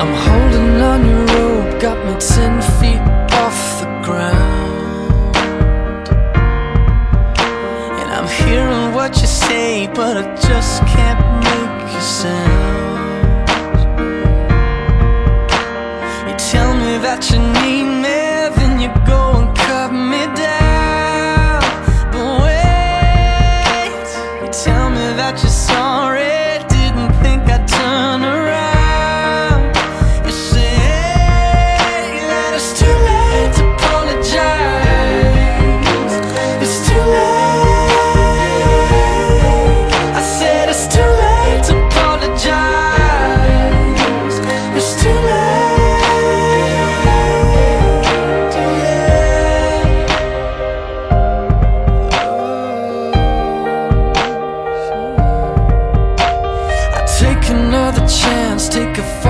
I'm holding on your rope, got me ten feet off the ground. And I'm hearing what you say, but I just can't make a sound. You tell me that you need me, then you go and cut me down. But wait, you tell me that you're sorry. could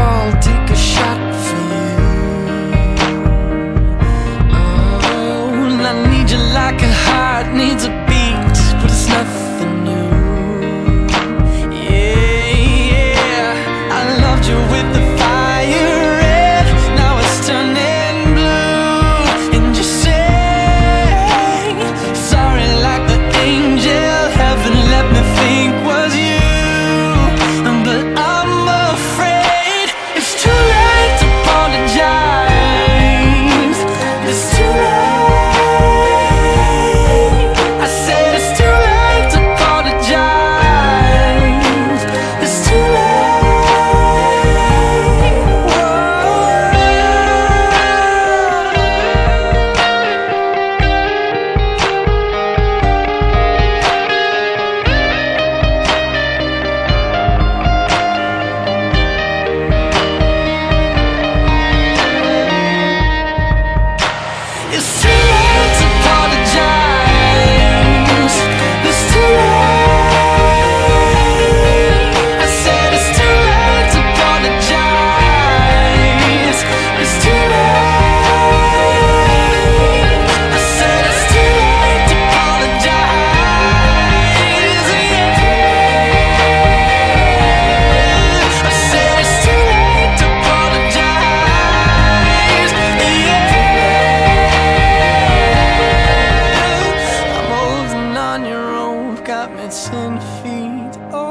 at my ten feet. Oh.